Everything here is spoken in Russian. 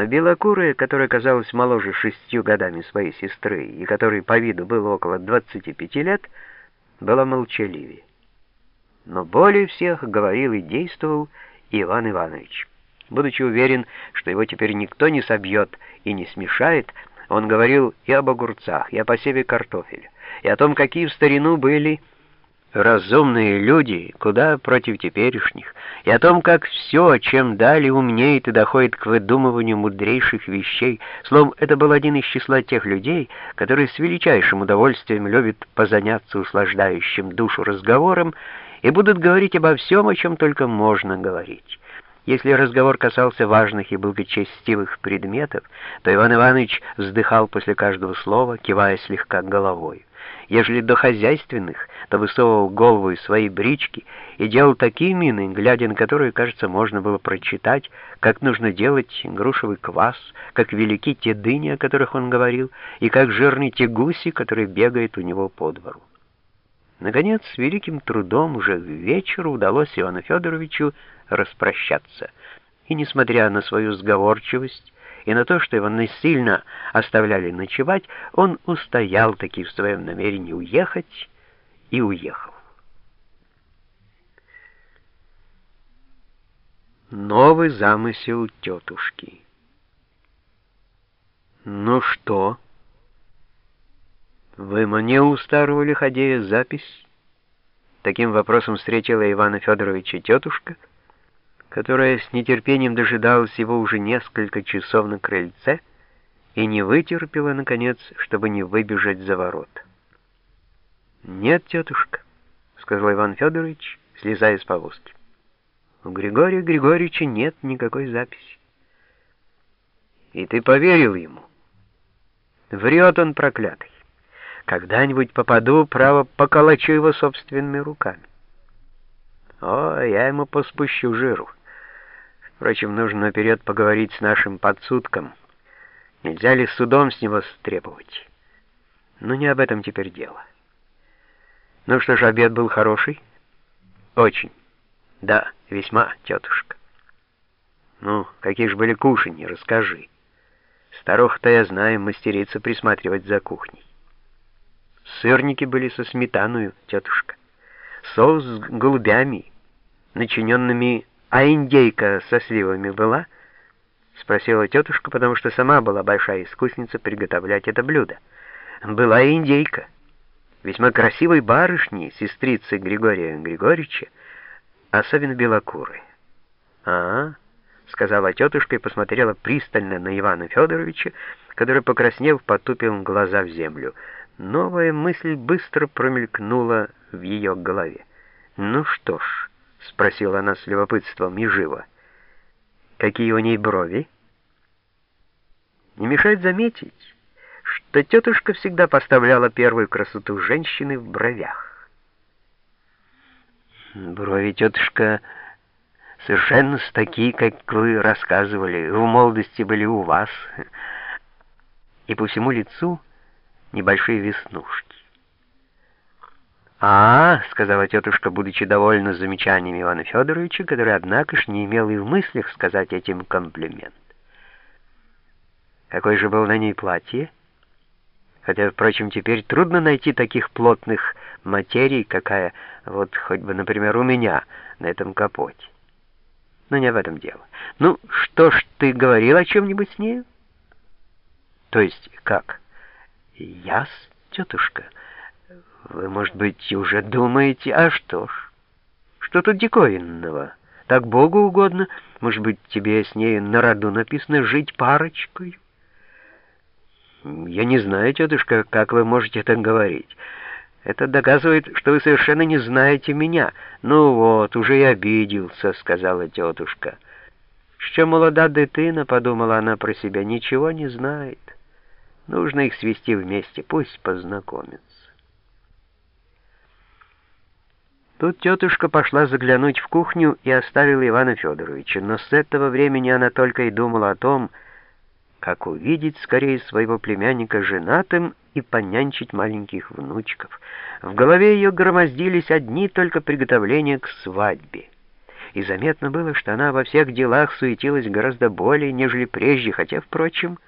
Но белокурая, которая казалась моложе шестью годами своей сестры и которой по виду было около 25 лет, была молчаливее. Но более всех говорил и действовал Иван Иванович. Будучи уверен, что его теперь никто не собьет и не смешает, он говорил и об огурцах, и о посеве картофеля, и о том, какие в старину были разумные люди, куда против теперешних, и о том, как все, чем далее умнеет и доходит к выдумыванию мудрейших вещей. Словом, это был один из числа тех людей, которые с величайшим удовольствием любят позаняться услаждающим душу разговором и будут говорить обо всем, о чем только можно говорить. Если разговор касался важных и благочестивых предметов, то Иван Иванович вздыхал после каждого слова, кивая слегка головой. Ежели до хозяйственных, то высовывал голову из своей брички и делал такие мины, глядя на которые, кажется, можно было прочитать, как нужно делать грушевый квас, как велики те дыни, о которых он говорил, и как жирны те гуси, которые бегают у него по двору. Наконец, с великим трудом уже к вечеру удалось Ивану Федоровичу распрощаться. И, несмотря на свою сговорчивость и на то, что его насильно оставляли ночевать, он устоял таки в своем намерении уехать и уехал. Новый замысел тетушки. «Ну что?» «Выманил у старого лиходея запись?» Таким вопросом встретила Ивана Федоровича тетушка, которая с нетерпением дожидалась его уже несколько часов на крыльце и не вытерпела, наконец, чтобы не выбежать за ворот. «Нет, тетушка», — сказал Иван Федорович, слезая с повозки. «У Григория Григорьевича нет никакой записи». «И ты поверил ему?» «Врет он проклятый». Когда-нибудь попаду, право, поколочу его собственными руками. О, я ему поспущу жиру. Впрочем, нужно наперед поговорить с нашим подсудком. Нельзя ли судом с него стребовать? Но не об этом теперь дело. Ну что ж, обед был хороший? Очень. Да, весьма, тетушка. Ну, какие же были кушанья, расскажи. Старуха-то, я знаю, мастерица присматривать за кухней. Сырники были со сметаной, тетушка. Соус с голубями, начиненными, а индейка со сливами была? Спросила тетушка, потому что сама была большая искусница приготовлять это блюдо. Была индейка. Весьма красивой барышни, сестрицы Григория Григорьевича, особенно белокурой. «А, — сказала тетушка и посмотрела пристально на Ивана Федоровича, который, покраснев, потупил глаза в землю — Новая мысль быстро промелькнула в ее голове. «Ну что ж», — спросила она с любопытством и живо, — «какие у ней брови?» Не мешает заметить, что тетушка всегда поставляла первую красоту женщины в бровях. «Брови, тетушка, совершенно такие, как вы рассказывали, в молодости были у вас, и по всему лицу...» небольшие веснушки. «А, — сказала тетушка, будучи довольна замечаниями Ивана Федоровича, который, однако ж, не имел и в мыслях сказать этим комплимент. Какое же было на ней платье? Хотя, впрочем, теперь трудно найти таких плотных материй, какая, вот, хоть бы, например, у меня на этом капоте. Но не в этом дело. Ну, что ж, ты говорил о чем-нибудь с ней? То есть, как?» «Яс, тетушка, вы, может быть, уже думаете, а что ж, что тут диковинного? Так Богу угодно, может быть, тебе с ней на роду написано «жить парочкой»?» «Я не знаю, тетушка, как вы можете это говорить. Это доказывает, что вы совершенно не знаете меня. Ну вот, уже и обиделся», — сказала тетушка. «Что молода дитина», — подумала она про себя, — «ничего не знает». Нужно их свести вместе, пусть познакомятся. Тут тетушка пошла заглянуть в кухню и оставила Ивана Федоровича, но с этого времени она только и думала о том, как увидеть скорее своего племянника женатым и понянчить маленьких внучков. В голове ее громоздились одни только приготовления к свадьбе. и заметно было, что она во всех делах суетилась гораздо более, нежели прежде, хотя, впрочем,